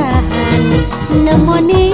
perlahan nemoni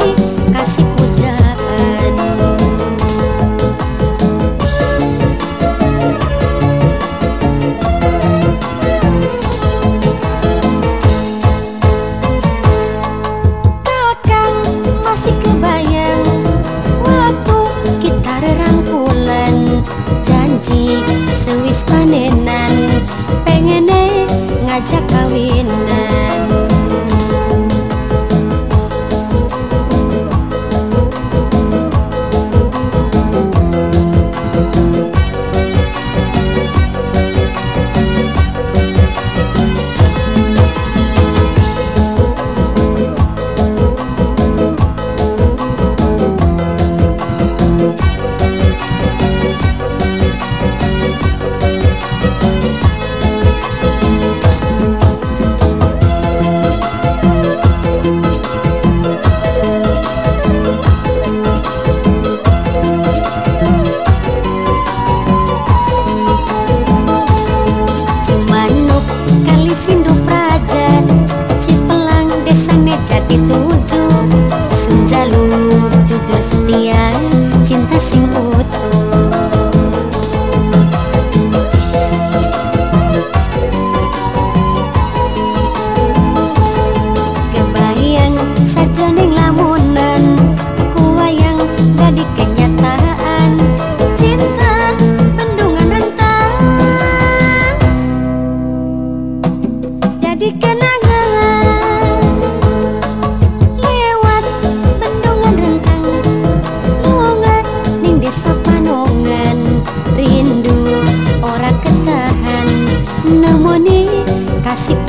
kasih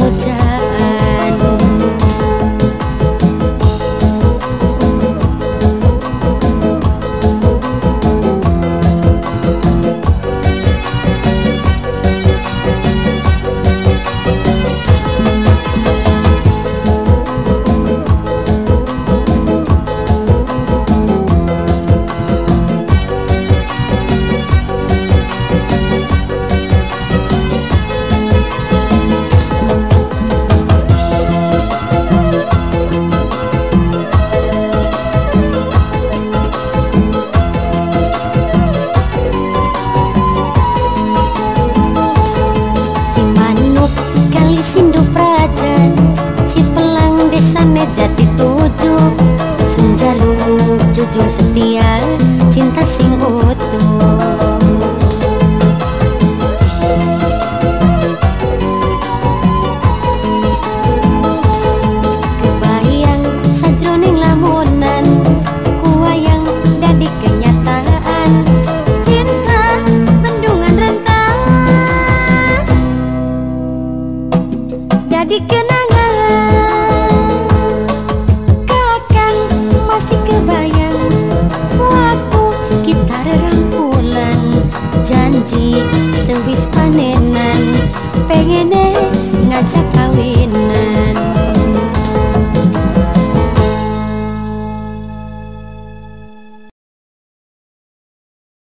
Jadi kenangan. Kakang masih kebayang Waktu kita rerangkulan Janji sewis panenan